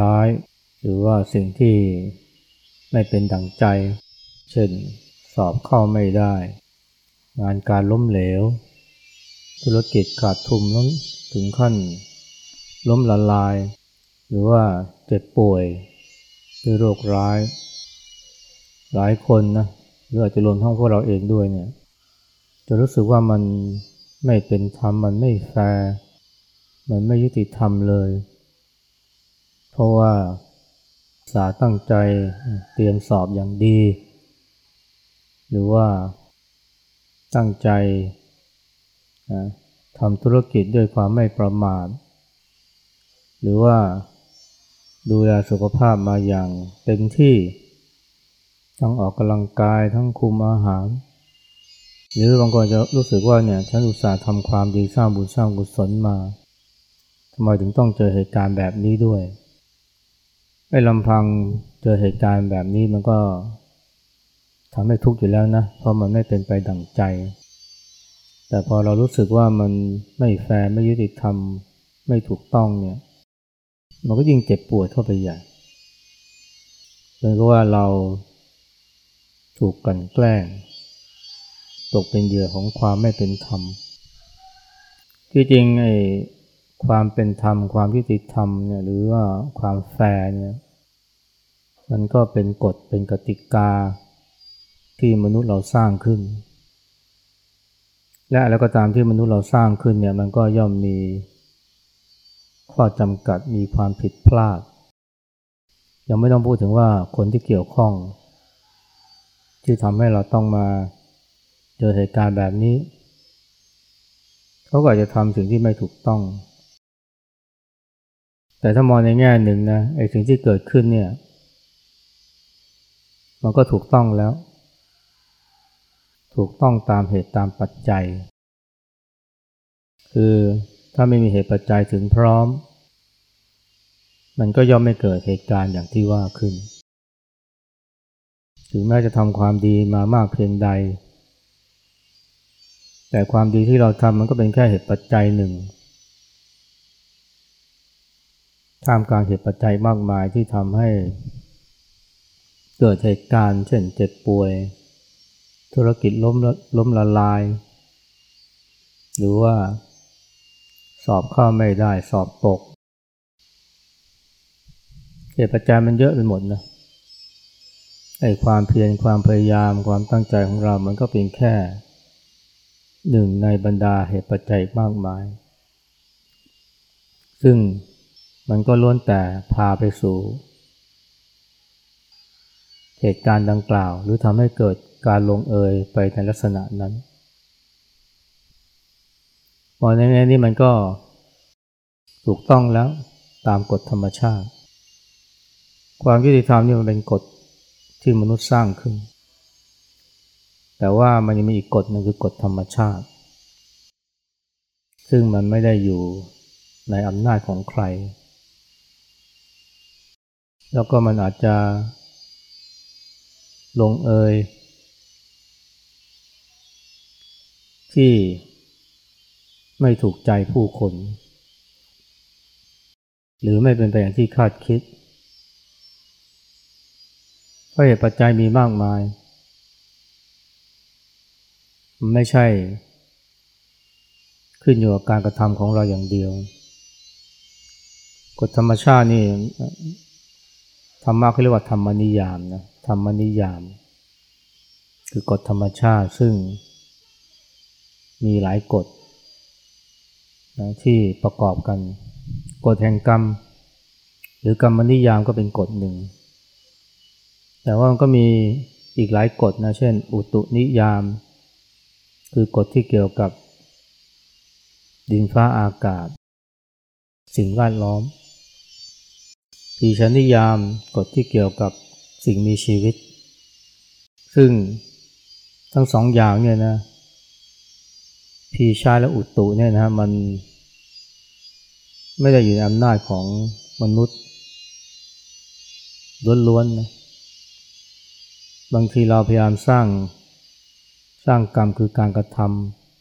หร้าย หรือว่าสิ่งที่ไม่เป็นดังใจ เช่นสอบเข้าไม่ได้ งานการล้มเหลว ธุรกิจขาดทุนล้มถึงขั้น ล้มละลาย หรือว่าเจ็บป่วยด้วยโรคร้าย หลายคนนะหรืออาจจะรวมทั้งพวกเราเองด้วยเนี่ยจะรู้สึกว่ามันไม่เป็นธรรมมันไม่แฟร์มันไม่ยุติธรรมเลย ราะว่าสาตั้งใจเตรียมสอบอย่างดี หรือว่าตั้งใจทำธุรกิจด้วยความไม่ประมาท หรือว่าดูแลสุขภาพมาอย่างเต็มที่ ทั้งออกกำลังกายทั้งคุมอาหาร หรือบางคนจะรู้สึกว่าเนี่ยฉันอุตส่าห์ทำความดีสร้างบุญสร้างกุศลมาทำไมถึงต้องเจอเหตุการณ์แบบนี้ด้วย ไอ้ลำพังเจอเหตุการณ์แบบนี้มันก็ทำให้ทุกข์อยู่แล้วนะ เพราะมันไม่เป็นไปดั่งใจ แต่พอเรารู้สึกว่ามันไม่แฟร์ไม่ยุติธรรม ไม่ถูกต้องเนี่ย มันก็ยิ่งเจ็บปวดเข้าไปใหญ่เป็นก็ว่าเราถูกกันแกล้ง ตกเป็นเหยื่อของความไม่เป็นธรรม ที่จริงไอ้ ความเป็นธรรม ความยุติธรรมเนี่ยหรือว่าความแฟร์เนี่ยมันก็เป็นกฎเป็นกติกาที่มนุษย์เราสร้างขึ้น และแล้วก็ตามที่มนุษย์เราสร้างขึ้นเนี่ยมันก็ย่อมมีข้อจำกัดมีความผิดพลาด ยังไม่ต้องพูดถึงว่าคนที่เกี่ยวข้อง ที่ทำให้เราต้องมาเจอเหตุการณ์แบบนี้ เขาก็อาจจะทำสิ่งที่ไม่ถูกต้อง แต่ถ้ามองในแง่หนึ่งนะไอ้สิ่งที่เกิดขึ้นเนี่ย มันก็ถูกต้องแล้ว ถูกต้องตามเหตุตามปัจจัย คือถ้าไม่มีเหตุปัจจัยถึงพร้อม มันก็ย่อมไม่เกิดเหตุการณ์อย่างที่ว่าขึ้น ถึงแม้จะทำความดีมามากเพียงใด แต่ความดีที่เราทำมันก็เป็นแค่เหตุปัจจัยหนึ่ง ท่ามกลางเหตุปัจจัยมากมายที่ทำให้ เกิดเหตุการณ์เช่นเจ็บป่วย ธุรกิจล้มล้มละลาย หรือว่า สอบเข้าไม่ได้สอบตก เหตุปัจจัยมันเยอะไปหมดนะไอ้ความเพียรความพยายามความตั้งใจของเรามันก็เป็นแค่หนึ่งในบรรดาเหตุปัจจัยมากมาย ซึ่ง มันก็ล้วนแต่พาไปสู่ เหตุการณ์ดังกล่าว หรือทำให้เกิดการลงเอยไปในลักษณะนั้นมองในแง่นี้มันก็ถูกต้องแล้วตามกฎธรรมชาติ ความยุติธรรมนี่มันเป็นกฎที่มนุษย์สร้างขึ้น แต่ว่ามันยังมีอีกกฎนึงคือกฎธรรมชาติ ซึ่งมันไม่ได้อยู่ในอำนาจของใคร แล้วก็มันอาจจะลงเอยที่ไม่ถูกใจผู้คน หรือไม่เป็นไปอย่างที่คาดคิดเพราะเหตุปัจจัยมีมากมาย มันไม่ใช่ ขึ้นอยู่กับการกระทำของเราอย่างเดียว กฎธรรมชาตินี่ ธรรมะเขาเรียกว่าธรรมนิยามนะธรรมนิยาม คือกฎธรรมชาติซึ่งมีหลายกฎนะที่ประกอบกัน กฎแห่งกรรม หรือกรรมนิยามก็เป็นกฎหนึ่ง แต่ว่ามันก็มีอีกหลายกฎนะเช่น อุตุนิยาม คือกฎที่เกี่ยวกับดินฟ้าอากาศ สิ่งแวดล้อม ปีชนิยามกฎที่เกี่ยวกับสิ่งมีชีวิต ซึ่งทั้งสองอย่างเนี่ยนะพีชาและอุตุเนี่ยนะมันไม่ได้อยู่ในอำนาจของมนุษย์ล้วนๆนะบางทีเราพยายามสร้างสร้างกรรมคือการกระท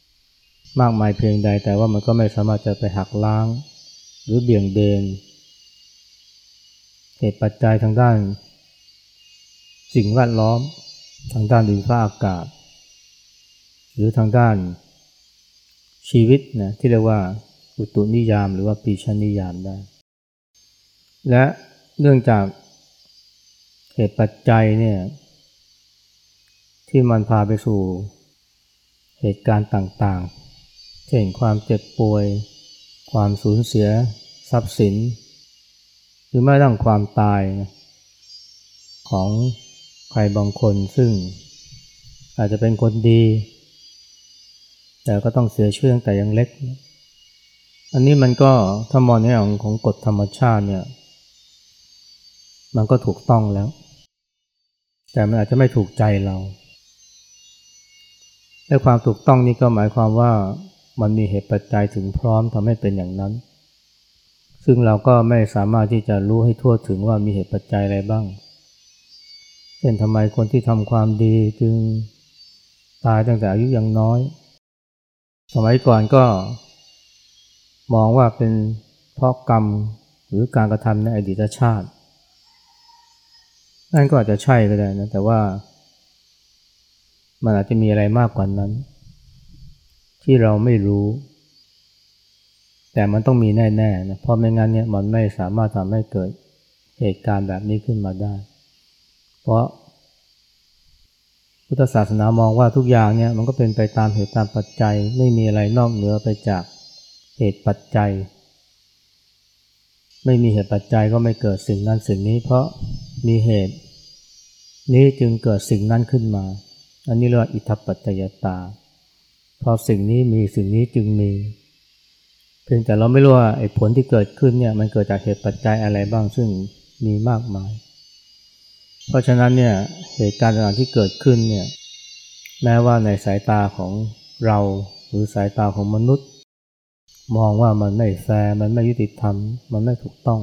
ำมากมายเพียงใดแต่ว่ามันก็ไม่สามารถจะไปหักล้าง หรือเบี่ยงเบน เหตุปัจจัยทางด้าน สิ่งแวดล้อม ทางด้านดินฟ้าอากาศ หรือทางด้านชีวิตนะที่เรียกว่าอุตุนิยามหรือว่าปีชนิยามได้ และเนื่องจากเหตุปัจจัยเนี่ยที่มันพาไปสู่เหตุการณ์ต่างๆ เช่นความเจ็บป่วย ความสูญเสีย ทรัพย์สิน หรือแม้กระทั่งความตายของใครบางคนซึ่งอาจจะเป็นคนดี แต่ก็ต้องเสียชีวิตตั้งแต่ยังเล็ก อันนี้มันก็ถ้ามองในของของกฎธรรมชาติเนี่ย มันก็ถูกต้องแล้ว แต่มันอาจจะไม่ถูกใจเราและความถูกต้องนี้ก็หมายความว่ามันมีเหตุปัจจัยถึงพร้อมทำให้เป็นอย่างนั้น ซึ่งเราก็ไม่สามารถที่จะรู้ให้ทั่วถึงว่ามีเหตุปัจจัยอะไรบ้าง เช่นทำไมคนที่ทำความดีจึงตายตั้งแต่อายุยังน้อย สมัยก่อนก็ มองว่าเป็นเพราะกรรมหรือการกระทำในอดีตชาติ นั่นก็อาจจะใช่ก็ได้นะ แต่ว่ามันอาจจะมีอะไรมากกว่านั้น ที่เราไม่รู้ แต่มันต้องมีแน่ๆนะเพราะไม่งั้นเนี่ยมันไม่สามารถทำให้เกิดเหตุการณ์แบบนี้ขึ้นมาได้ เพราะ พุทธศาสนามองว่าทุกอย่างเนี่ยมันก็เป็นไปตามเหตุตามปัจจัย ไม่มีอะไรนอกเหนือไปจากเหตุปัจจัย ไม่มีเหตุปัจจัยก็ไม่เกิดสิ่งนั้นสิ่งนี้ เพราะมีเหตุ นี้จึงเกิดสิ่งนั้นขึ้นมา อันนี้เรียกว่าอิทัปปัจจยตาพอสิ่งนี้มีสิ่งนี้จึงมี พียงแต่เราไม่รู้ว่าไอ้ผลที่เกิดขึ้นเนี่ยมันเกิดจากเหตุปัจจัยอะไรบ้างซึ่งมีมากมาย เพราะฉะนั้นเนี่ยเหตุการณ์ต่างๆที่เกิดขึ้นเนี่ยแม้ว่าในสายตาของเราหรือสายตาของมนุษย์ มองว่ามันไม่แฟร์มันไม่ยุติธรรม มันไม่ถูกต้อง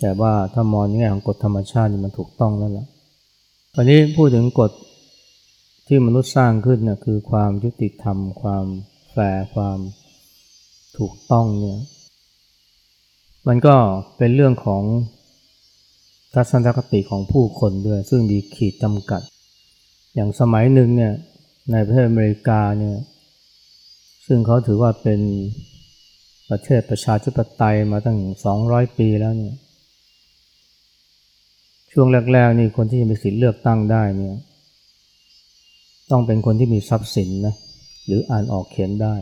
แต่ว่าถ้ามองในแง่ของกฎธรรมชาติมันถูกต้องแล้วล่ะอันนี้พูดถึงกฎที่มนุษย์สร้างขึ้นนะคือความยุติธรรม ความแฟร์ความ ถูกต้องเนี่ยมันก็เป็นเรื่องของทัศนคติของผู้คนด้วย ซึ่งมีขีดจำกัด อย่างสมัยหนึ่งเนี่ยในประเทศอเมริกาเนี่ยซึ่งเขาถือว่าเป็นประเทศประชาธิปไตยมาตั้ง 200 ปีแล้วเนี่ยช่วงแรกๆนี่คนที่จะมีสิทธิ์เลือกตั้งได้เนี่ยต้องเป็นคนที่มีทรัพย์สินนะหรืออ่านออกเขียนได้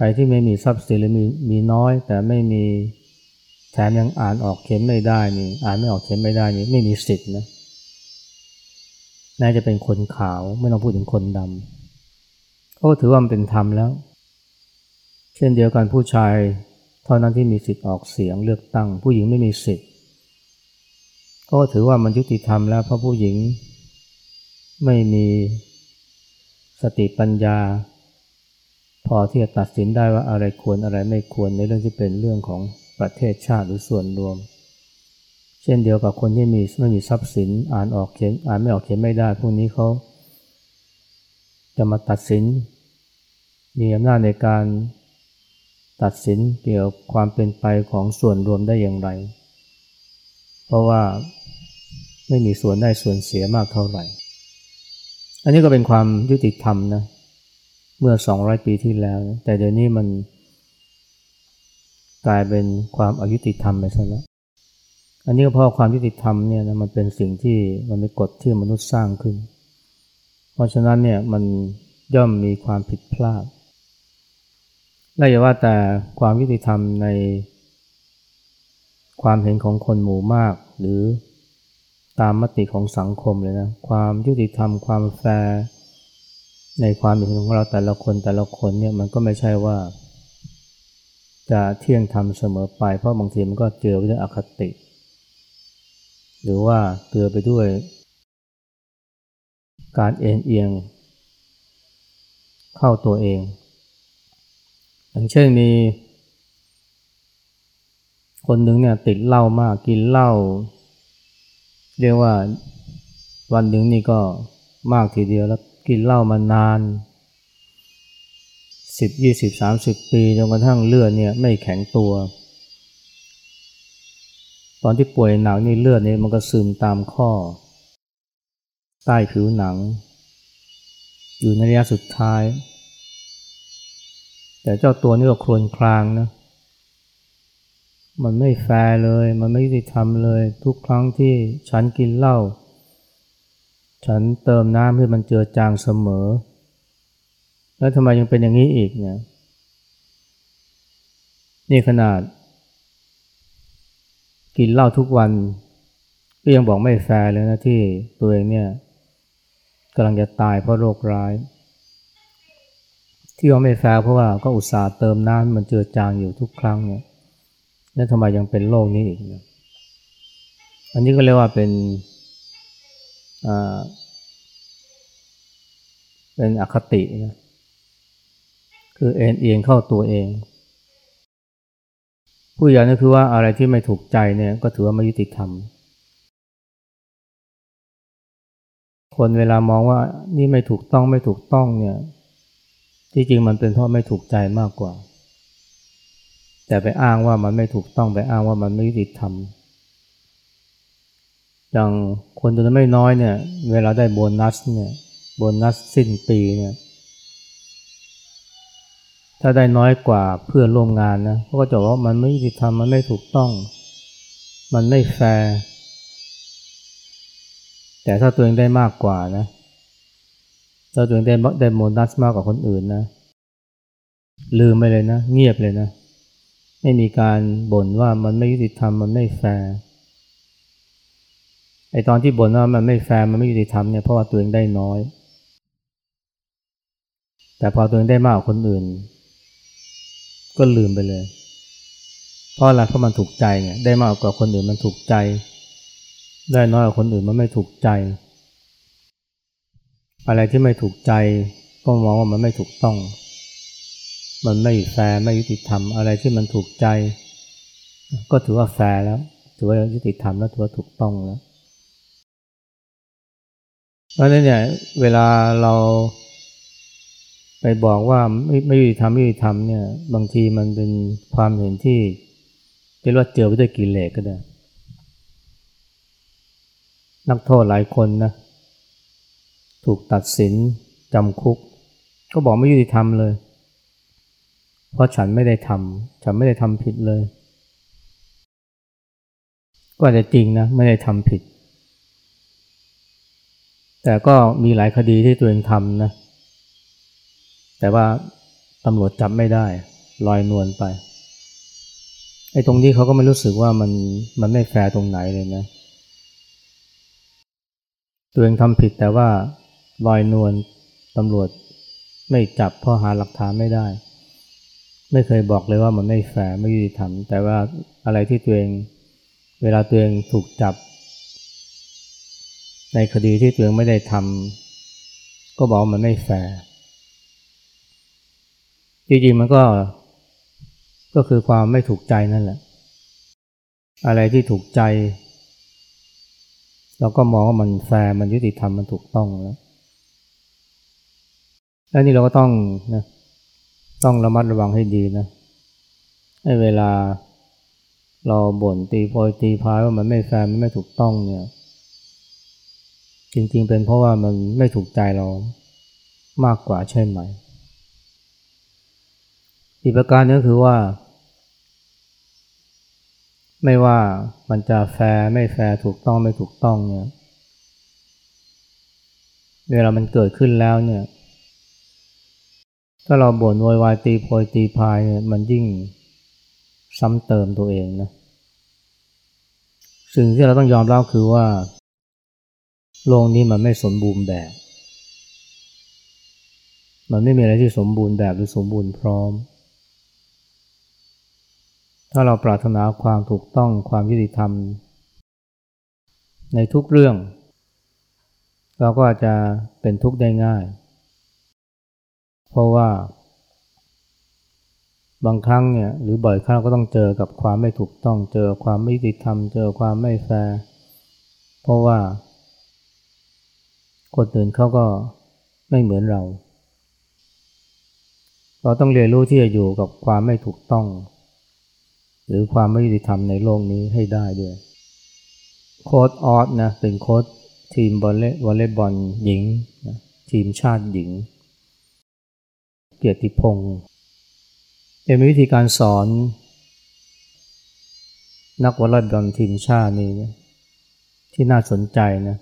ใครที่ไม่มีทรัพย์สินหรือมีมีน้อย แต่ไม่มีแถมยังอ่านออกเขียนไม่ได้นี่อ่านไม่ออกเขียนไม่ได้นี่ไม่มีสิทธิ์นะน่าจะเป็นคนขาวไม่ต้องพูดถึงคนดำก็ถือว่ามันเป็นธรรมแล้ว เช่นเดียวกันผู้ชายเท่านั้นที่มีสิทธิ์ออกเสียงเลือกตั้ง ผู้หญิงไม่มีสิทธิ์ ก็ถือว่ามันยุติธรรมแล้วเพราะผู้หญิงไม่มีสติปัญญา พอที่จะตัดสินได้ว่าอะไรควรอะไรไม่ควรในเรื่องที่เป็นเรื่องของประเทศชาติหรือส่วนรวม เช่นเดียวกับคนที่มีไม่มีทรัพย์สินอ่านออกเขียนอ่านไม่ออกเขียนไม่ได้พวกนี้เขาจะมาตัดสิน มีอำนาจในการตัดสินเกี่ยวกับความเป็นไปของส่วนรวมได้อย่างไร เพราะว่าไม่มีส่วนได้ส่วนเสียมากเท่าไหร่ อันนี้ก็เป็นความยุติธรรมนะ เมื่อสองร้อยปีที่แล้ว แต่เดี๋ยวนี้มันกลายเป็นความอายุติธรรมไปซะแล้ว อันนี้ก็เพราะความยุติธรรมเนี่ยนะมันเป็นสิ่งที่มันเป็นกฎที่มนุษย์สร้างขึ้น เพราะฉะนั้นเนี่ยมันย่อมมีความผิดพลาด และอย่าว่าแต่ความยุติธรรมในความเห็นของคนหมู่มาก หรือตามมติของสังคมเลยนะ ความยุติธรรม ความแฟร์ ในความเห็นของเราแต่ละคนแต่ละคนเนี่ยมันก็ไม่ใช่ว่า จะเที่ยงธรรมเสมอไป เพราะบางทีมันก็เจอไปด้วยอคติ หรือว่าเตือไปด้วย การเอ็นเอียง เข้าตัวเอง อย่างเช่นมีคนหนึ่งเนี่ยติดเหล้ามากกินเหล้าเรียกว่าวันหนึ่งนี่ก็มากทีเดียวแล้ว กินเหล้ามานานสิบยี่สิบสามสิบปีจนกระทั่งเลือดเนี่ยไม่แข็งตัว ตอนที่ป่วยหนักนี่เลือดนี่มันก็ซึมตามข้อ ใต้ผิวหนัง อยู่ในระยะสุดท้าย แต่เจ้าตัวนี่ก็ครวญครางนะ มันไม่แฟร์เลย มันไม่ยุติธรรมเลย ทุกครั้งที่ฉันกินเหล้า ฉันเติมน้ำให้มันเจือจางเสมอ แล้วทำไมยังเป็นอย่างนี้อีกเนี่ยนี่ขนาด กินเหล้าทุกวันก็ยังบอกไม่แฟร์เลยนะที่ตัวเองเนี่ยกำลังจะตายเพราะโรคร้าย ที่ว่าไม่แฟร์เพราะว่าก็อุตส่าห์เติมน้ำมันเจือจางอยู่ทุกครั้งเนี่ยแล้วทำไมยังเป็นโรคนี้อีกเนี่ยอันนี้ก็เรียกว่าเป็น เป็นอคตินะคือเอ็นเอียงเข้าตัวเอง ผู้ใหญ่นั่นคือว่าอะไรที่ไม่ถูกใจเนี่ยก็ถือว่าไม่ยุติธรรม คนเวลามองว่านี่ไม่ถูกต้องไม่ถูกต้องเนี่ยที่จริงมันเป็นเพราะไม่ถูกใจมากกว่า แต่ไปอ้างว่ามันไม่ถูกต้องไปอ้างว่ามันไม่ยุติธรรม อย่างคนตัวนั้นไม่น้อยเนี่ย เวลาได้โบนัสเนี่ยโบนัสสิ้นปีเนี่ย ถ้าได้น้อยกว่าเพื่อนร่วมงานนะเขาก็จะว่ามันไม่ยุติธรรมมันไม่ถูกต้อง มันไม่แฟร์แต่ถ้าตัวเองได้มากกว่านะถ้าตัวเองได้ได้โบนัสมากกว่าคนอื่นนะลืมไปเลยนะ เงียบเลยนะ ไม่มีการบ่นว่ามันไม่ยุติธรรมมันไม่แฟร์ อตอนที่บ่นว่ามันไม่แฟร์มันไม่ยุติธรรมเนี่ยเพราะว่าตัวเองได้น้อย แต่พอตัวเองได้มากกว่าคนอื่น ก็ลืมไปเลย เพราะอะไรเพราะมันถูกใจไงได้มากกว่าคนอื่นมันถูกใจ ได้น้อยกว่าคนอื่นมันไม่ถูกใจ อะไรที่ไม่ถูกใจก็มองว่ามันไม่ถูกต้อง มันไม่แฟร์ไม่ยุติธรรม อะไรที่มันถูกใจ ก็ถือว่าแฟร์แล้ว ถือว่ายุติธรรมแล้วถือว่าถูกต้องแล้ว เพราะฉะนั้นเนี่ยเวลาเราไปบอกว่าไม่ไม่ยุติธรรมไม่ยุติธรรมเนี่ยบางทีมันเป็นความเห็นที่เรียกว่าเจอไปด้วยกิเลสก็ได้ นักโทษหลายคนนะถูกตัดสินจำคุก ก็บอกไม่ยุติธรรมเลย เพราะฉันไม่ได้ทำฉันไม่ได้ทำผิดเลย ก็อาจจะจริงนะไม่ได้ทำผิด แต่ก็มีหลายคดีที่ตัวเองทำนะ แต่ว่าตำรวจจับไม่ได้ ลอยนวลไป ไอ้ตรงนี้เขาก็ไม่รู้สึกว่ามันมันไม่แฟร์ตรงไหนเลยนะ ตัวเองทำผิดแต่ว่าลอยนวลตำรวจไม่จับเพราะหาหลักฐานไม่ได้ ไม่เคยบอกเลยว่ามันไม่แฟร์ไม่ยุติธรรมแต่ว่าอะไรที่ตัวเอง เวลาตัวเองถูกจับ ในคดีที่ตัวเองไม่ได้ทำก็บอกมันไม่แฟร์จริงๆมันก็ก็คือความไม่ถูกใจนั่นแหละ อะไรที่ถูกใจ เราก็มองว่ามันแฟร์มันยุติธรรมมันถูกต้องแล้วและนี่เราก็ต้องนะต้องระมัดระวังให้ดีนะให้เวลาเราบ่นตีโพยตีพายว่ามันไม่แฟร์มันไม่ถูกต้องเนี่ย จริงๆ เป็นเพราะว่ามันไม่ถูกใจเรามากกว่าใช่ไหม อีกประการนึงคือว่า ไม่ว่ามันจะแฟร์ไม่แฟร์ถูกต้องไม่ถูกต้องเนี่ย เวลามันเกิดขึ้นแล้วเนี่ย ถ้าเราบ่นโวยวายตีโพยตีพายเนี่ยมันยิ่งซ้ำเติมตัวเองนะ สิ่งที่เราต้องยอมรับคือว่า โลกนี้มันไม่สมบูรณ์แบบ มันไม่มีอะไรที่สมบูรณ์แบบหรือสมบูรณ์พร้อม ถ้าเราปรารถนาความถูกต้องความยุติธรรม ในทุกเรื่อง เราก็อาจจะเป็นทุกข์ได้ง่าย เพราะว่า บางครั้งเนี่ยหรือบ่อยครั้งก็ต้องเจอกับความไม่ถูกต้อง เจอความไม่ยุติธรรม เจอความไม่แฟร์ เพราะว่า คนอื่นเขาก็ไม่เหมือนเรา เราต้องเรียนรู้ที่จะอยู่กับความไม่ถูกต้อง หรือความไม่ยุติธรรมในโลกนี้ให้ได้ด้วย โค้ชอ๊อตนะเป็นโค้ชทีมวอลเลย์วอลเลย์บอลหญิง ทีมชาติหญิง เกียรติพงษ์เป็นวิธีการสอน นักวอลเลย์บอลทีมชาตินี่ที่น่าสนใจนะ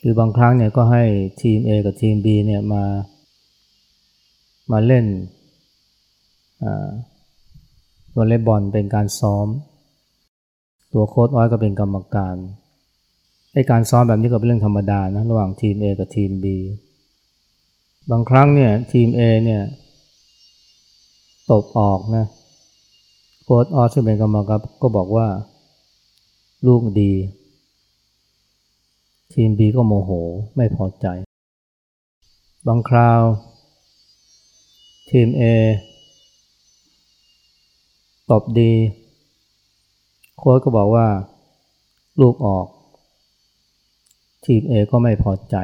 คือบางครั้งเนี่ยก็ให้ทีม A กับทีม B เนี่ยมา มาเล่นวอลเลย์บอลเป็นการซ้อม ตัวโค้ชอ้อยก็เป็นกรรมการไอการซ้อมแบบนี้ก็เป็นเรื่องธรรมดานะระหว่างทีม A กับทีม B บางครั้งเนี่ยทีม A เนี่ยตบออกนะโค้ชออสซึ่งเป็นกรรมการก็บอกว่าลูกดี ทีม B ก็โมโหไม่พอใจ บางคราว ทีม A ตอบดี โค้ชก็บอกว่า ลูกออก ทีม A ก็ไม่พอใจ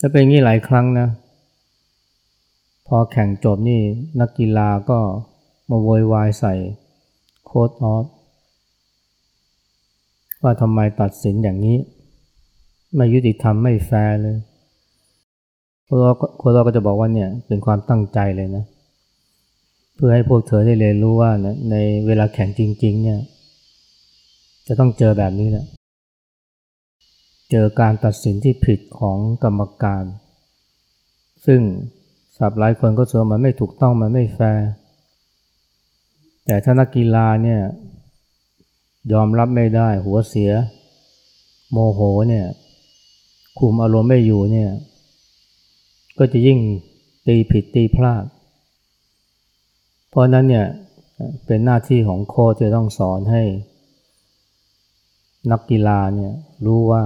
จะเป็นอย่างนี้หลายครั้งนะ พอแข่งจบนี่นักกีฬาก็มาโวยวายใส่โค้ชออส ว่าทำไมตัดสินอย่างนี้ ไม่ยุติธรรมไม่แฟร์เลยโค้ชเราก็จะบอกว่าเนี่ยเป็นความตั้งใจเลยนะ เพื่อให้พวกเธอได้เรียนรู้ว่านะในเวลาแข่งจริง ๆ เนี่ย จะต้องเจอแบบนี้แหละเจอการตัดสินที่ผิดของกรรมการ ซึ่งสับหลายคนก็เชื่อมันไม่ถูกต้องมันไม่แฟร์แต่ถ้านักกีฬาเนี่ย ยอมรับไม่ได้หัวเสีย โมโหเนี่ยคุมอารมณ์ไม่อยู่เนี่ย ก็จะยิ่งตีผิดตีพลาด เพราะนั้นเนี่ยเป็นหน้าที่ของโค้ชจะต้องสอนให้ นักกีฬาเนี่ยรู้ว่า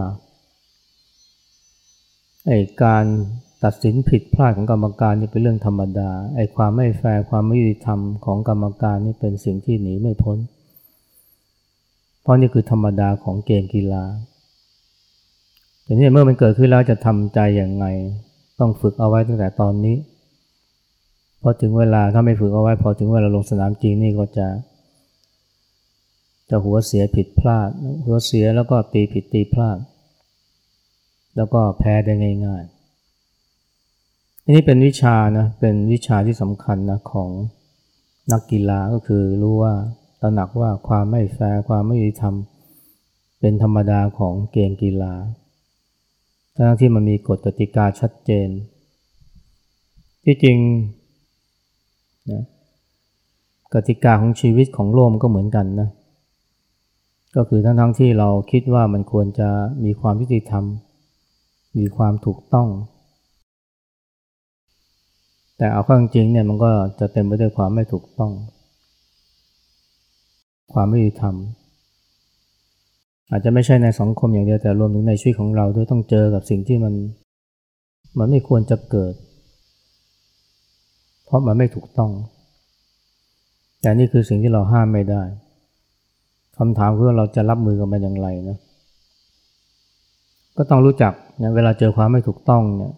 ไอ้การตัดสินผิดพลาดของกรรมการนี่เป็นเรื่องธรรมดาไอ้ความไม่แฟร์ความไม่ยุติธรรมของกรรมการนี่เป็นสิ่งที่หนีไม่พ้นเพราะนี่คือธรรมดาของเกมกีฬาแต่นี่เมื่อมันเกิดขึ้นแล้วจะทำใจอย่างไง ต้องฝึกเอาไว้ตั้งแต่ตอนนี้พอถึงเวลาถ้าไม่ฝึกเอาไว้ พอถึงเวลาลงสนามจริงนี่ก็จะ จะหัวเสียผิดพลาด หัวเสียแล้วก็ตีผิดตีพลาด แล้วก็แพ้ได้ง่ายๆอันนี้เป็นวิชานะเป็นวิชาที่สำคัญนะของนักกีฬาก็คือรู้ว่า ระหนักว่าความไม่แฟร์ความไม่ยุติธรรม เป็นธรรมดาของเกมกีฬา ทั้งที่มันมีกฎกติกาชัดเจน ที่จริงนะกติกาของชีวิตของโลกมันก็เหมือนกันนะ ก็คือทั้งทั้งที่เราคิดว่ามันควรจะมีความยุติธรรม มีความถูกต้อง แต่เอาข้างจริงเนี่ยมันก็จะเต็มไปด้วยความไม่ถูกต้อง ความไม่ยุติธรรม อาจจะไม่ใช่ในสังคมอย่างเดียวแต่รวมถึงในชีวิตของเราด้วยต้องเจอกับสิ่งที่มัน มันไม่ควรจะเกิด เพราะมันไม่ถูกต้อง แต่นี่คือสิ่งที่เราห้ามไม่ได้คำถามคือเราจะรับมือกับมันอย่างไรนะ ก็ต้องรู้จักนะเวลาเจอความไม่ถูกต้องเนี่ย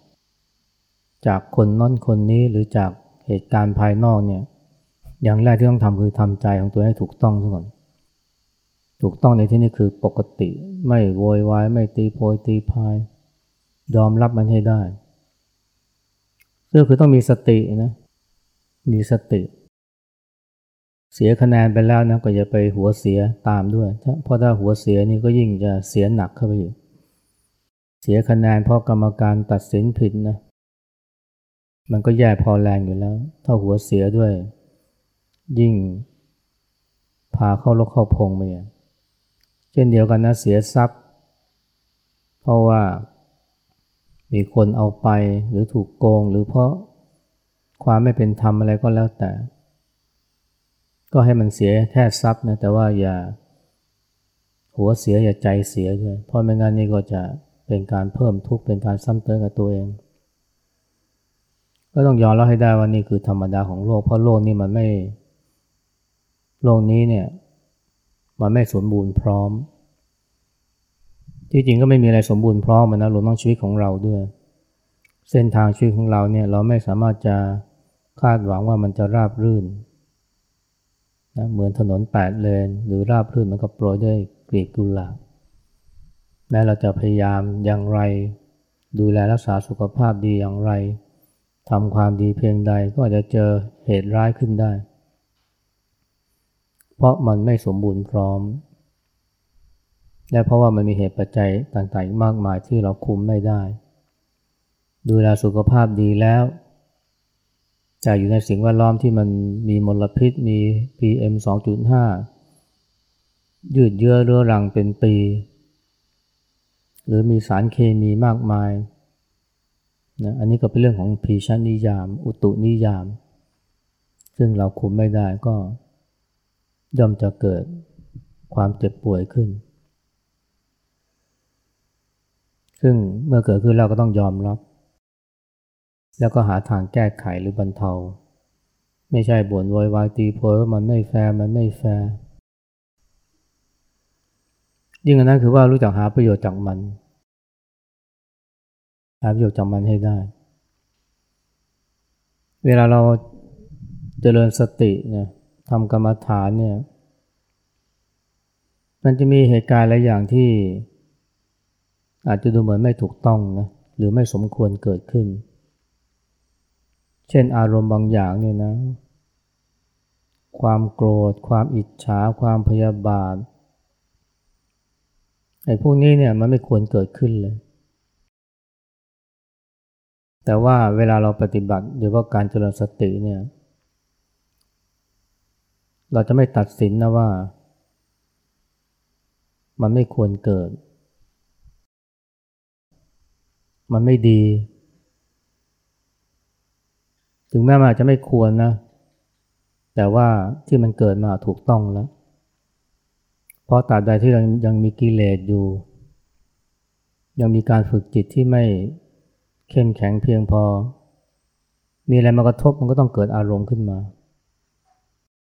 จากคนน้นคนนี้หรือจากเหตุการณ์ภายนอกเนี่ย อย่างแรกที่ต้องทำคือทำใจของตัวให้ถูกต้องซะก่อน ถูกต้องในที่นี้คือปกติ ไม่โวยวายไม่ตีโพยตีพาย ยอมรับมันให้ได้ซึ่งคือต้องมีสตินะ มีสติ เสียคะแนนไปแล้วนะก็อย่าไปหัวเสียตามด้วย เพราะถ้าหัวเสียนี่ก็ยิ่งจะเสียหนักเข้าไปอยู่ เสียคะแนนเพราะกรรมการตัดสินผิดนะ มันก็แย่พอแรงอยู่แล้ว ถ้าหัวเสียด้วย ยิ่งพาเข้าลกเข้าพงไปเช่นเดียวกันนะเสียทรัพย์ เพราะว่ามีคนเอาไปหรือถูกโกง หรือเพราะความไม่เป็นธรรมอะไรก็แล้วแต่ ก็ให้มันเสียแค่ทรัพย์นะแต่ว่าอย่าหัวเสียอย่าใจเสียด้วยเพราะไม่งั้นนี่ก็จะเป็นการเพิ่มทุกข์เป็นการซ้ำเติมกับตัวเอง ก็ต้องยอมรับให้ได้ว่านี่คือธรรมดาของโลกเพราะโลกนี้มันไม่ โลกนี้เนี่ยมันไม่สมบูรณ์พร้อม ที่จริงก็ไม่มีอะไรสมบูรณ์พร้อมมันนะรวมทั้งชีวิตของเราด้วย เส้นทางชีวิตของเราเนี่ยเราไม่สามารถจะคาดหวังว่ามันจะราบรื่นนะเหมือนถนนแปดเลน หรือราบรื่นมันก็โปรยด้วยกลีบกุหลาบแม้เราจะพยายามอย่างไร ดูแลรักษาสุขภาพดีอย่างไรทำความดีเพียงใดก็อาจจะเจอเหตุร้ายขึ้นได้ เพราะมันไม่สมบูรณ์พร้อม และเพราะว่ามันมีเหตุปัจจัยต่างๆมากมายที่เราคุมไม่ได้ ดูแลสุขภาพดีแล้วแต่อยู่ในสิ่งแวดล้อมที่มันมีมลพิษมี PM 2.5 ยืดเยื้อเรื้อรังเป็นปี หรือมีสารเคมีมากมายนะอันนี้ก็เป็นเรื่องของพีชันนิยาม อุตุนิยาม ซึ่งเราคุมไม่ได้ก็ ย่อมจะเกิดความเจ็บป่วยขึ้น ซึ่งเมื่อเกิดขึ้นเราก็ต้องยอมรับ แล้วก็หาทางแก้ไขหรือบรรเทา ไม่ใช่บ่นโวยวายตีโพยว่ามันไม่แฟร์มันไม่แฟร์ยิ่งอันนั้นคือว่ารู้จักหาประโยชน์จากมัน หาประโยชน์จากมันให้ได้ เวลาเราเจริญสตินี่ย ทำกรรมฐานเนี่ย มันจะมีเหตุการณ์หลายอย่างที่ อาจจะดูเหมือนไม่ถูกต้องนะหรือไม่สมควรเกิดขึ้น เช่นอารมณ์บางอย่างเนี่ยนะ ความโกรธ ความอิจฉา ความพยาบาทไอ้พวกนี้เนี่ยมันไม่ควรเกิดขึ้นเลย แต่ว่าเวลาเราปฏิบัติหรือว่าการเจริญสติเนี่ย เราจะไม่ตัดสินนะว่า มันไม่ควรเกิด มันไม่ดี ถึงแม้มันอาจจะไม่ควรนะ แต่ว่าที่มันเกิดมาถูกต้องแล้ว เพราะตราบใดที่เรายังมีกิเลสอยู่ ยังมีการฝึกจิตที่ไม่เข้มแข็งเพียงพอ มีอะไรมากระทบมันก็ต้องเกิดอารมณ์ขึ้นมา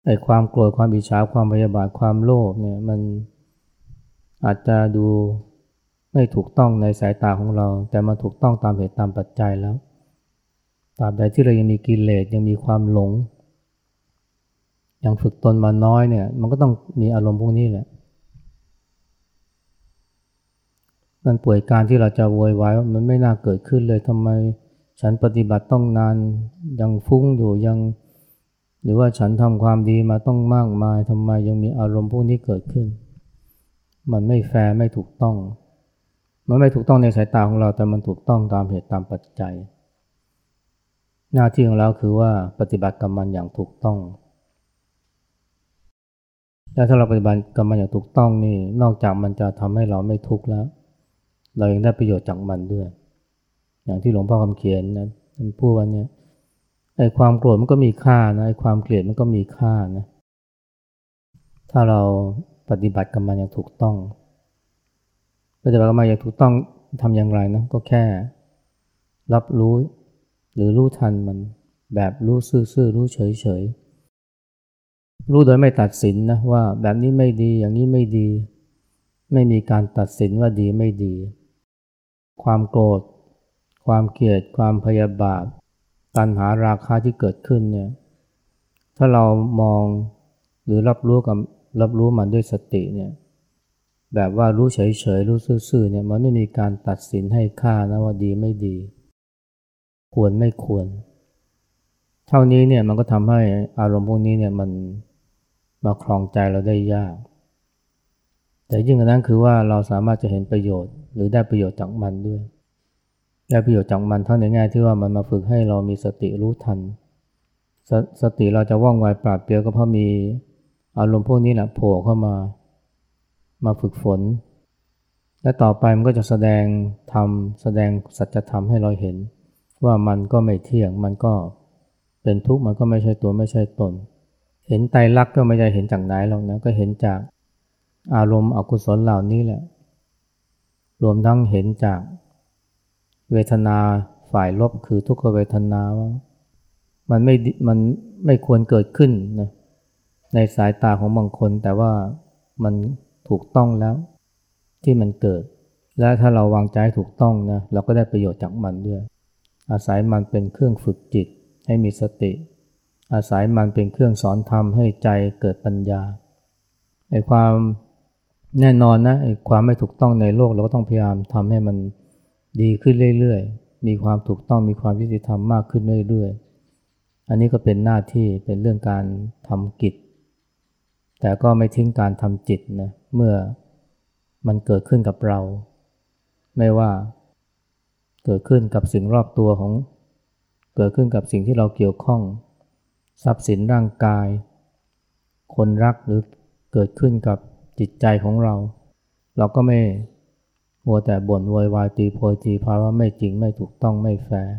ไอ้ความโกรธความอิจฉาความพยาบาทความโลภเนี่ยมันอาจจะดูไม่ถูกต้องในสายตาของเรา แต่มันถูกต้องตามเหตุตามปัจจัยแล้วตราบใดที่เรายังมีกิเลสยังมีความหลง ยังฝึกตนมาน้อยเนี่ย มันก็ต้องมีอารมณ์พวกนี้แหละมันป่วยการที่เราจะโวยวายว่ามันไม่น่าเกิดขึ้นเลยทำไมฉันปฏิบัติต้องนานยังฟุ้งอยู่ยัง หรือว่าฉันทำความดีมาต้องมากมายทำไมยังมีอารมณ์พวกนี้เกิดขึ้น มันไม่แฟร์ไม่ถูกต้อง มันไม่ถูกต้องในสายตาของเราแต่มันถูกต้องตามเหตุตามปัจจัย หน้าที่ของเราคือว่าปฏิบัติกับมันอย่างถูกต้องและถ้าเราปฏิบัติกับมันอย่างถูกต้องนี่นอกจากมันจะทำให้เราไม่ทุกข์แล้ว เรายังได้ประโยชน์จากมันด้วย อย่างที่หลวงพ่อคำเขียนนะท่านพูดว่าเนี่ย ไอ้ความโกรธมันก็มีค่านะไอ้ความเกลียดมันก็มีค่านะ ถ้าเราปฏิบัติกับมันอย่างถูกต้อง ปฏิบัติกับมันอย่างถูกต้องทำอย่างไรนะก็แค่ รับรู้หรือรู้ทันมันแบบรู้ซื่อๆรู้เฉยๆรู้โดยไม่ตัดสินนะว่าแบบนี้ไม่ดีอย่างนี้ไม่ดี ไม่มีการตัดสินว่าดีไม่ดี ความโกรธ ความเกลียด ความพยาบาท ตัณหาราคาที่เกิดขึ้นเนี่ยถ้าเรามองหรือรับรู้กับรับรู้มันด้วยสติเนี่ยแบบว่ารู้เฉยๆ รู้ซื่อๆเนี่ยมันไม่มีการตัดสินให้ค่านะว่าดีไม่ดี ควรไม่ควร เท่านี้เนี่ยมันก็ทำให้อารมณ์พวกนี้เนี่ยมันมาคลองใจเราได้ยาก แต่ยิ่งกว่านั้นคือว่าเราสามารถจะเห็นประโยชน์ หรือได้ประโยชน์จากมันด้วย ได้ประโยชน์จากมันเท่าในแง่ที่ว่ามันมาฝึกให้เรามีสติรู้ทันสสติเราจะว่องไวปราดเปรียวก็เพราะมีอารมณ์พวกนี้แหละโผล่เข้ามา มาฝึกฝน และต่อไปมันก็จะแสดงธรรมแสดงสัจธรรมให้เราเห็น ว่ามันก็ไม่เที่ยงมันก็เป็นทุกข์มันก็ไม่ใช่ตัวไม่ใช่ตน เห็นไตรลักษณ์ก็ไม่ใช่เห็นจากไหนหรอกนะก็เห็นจากอารมณ์อกุศลเหล่านี้แหละ รวมทั้งเห็นจาก เวทนาฝ่ายลบคือทุกขเวทนาว่ามันไม่มันไม่ควรเกิดขึ้นนะในสายตาของบางคน แต่ว่ามันถูกต้องแล้วที่มันเกิด และถ้าเราวางใจถูกต้องนะเราก็ได้ประโยชน์จากมันด้วย อาศัยมันเป็นเครื่องฝึกจิตให้มีสติ อาศัยมันเป็นเครื่องสอนธรรมให้ใจเกิดปัญญาไอ้ความแน่นอนนะไอ้ความไม่ถูกต้องในโลกเราก็ต้องพยายามทำให้มัน ดีขึ้นเรื่อยๆ มีความถูกต้องมีความยุติธรรมมากขึ้นเรื่อยๆ อันนี้ก็เป็นหน้าที่เป็นเรื่องการทำกิจ แต่ก็ไม่ทิ้งการทำจิตนะเมื่อมันเกิดขึ้นกับเรา ไม่ว่าเกิดขึ้นกับสิ่งรอบตัวของ เกิดขึ้นกับสิ่งที่เราเกี่ยวข้อง ทรัพย์สินร่างกาย คนรักหรือเกิดขึ้นกับจิตใจของเรา เราก็ไม่ มัวแต่บ่นวอยวายตีโพยตีพาว่าไม่จริงไม่ถูกต้องไม่แฟร์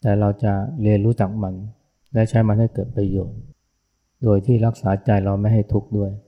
แต่เราจะเรียนรู้จากมัน และใช้มันให้เกิดประโยชน์ โดยที่รักษาใจเราไม่ให้ทุกข์ด้วย